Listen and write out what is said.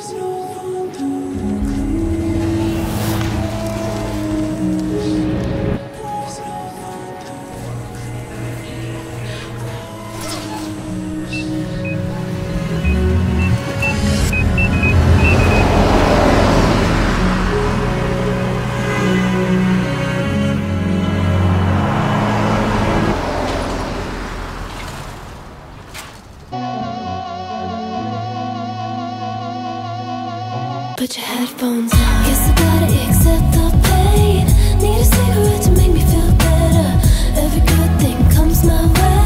leaves no Put your headphones on. Guess I gotta accept the pain. Need a cigarette to make me feel better. Every good thing comes my way.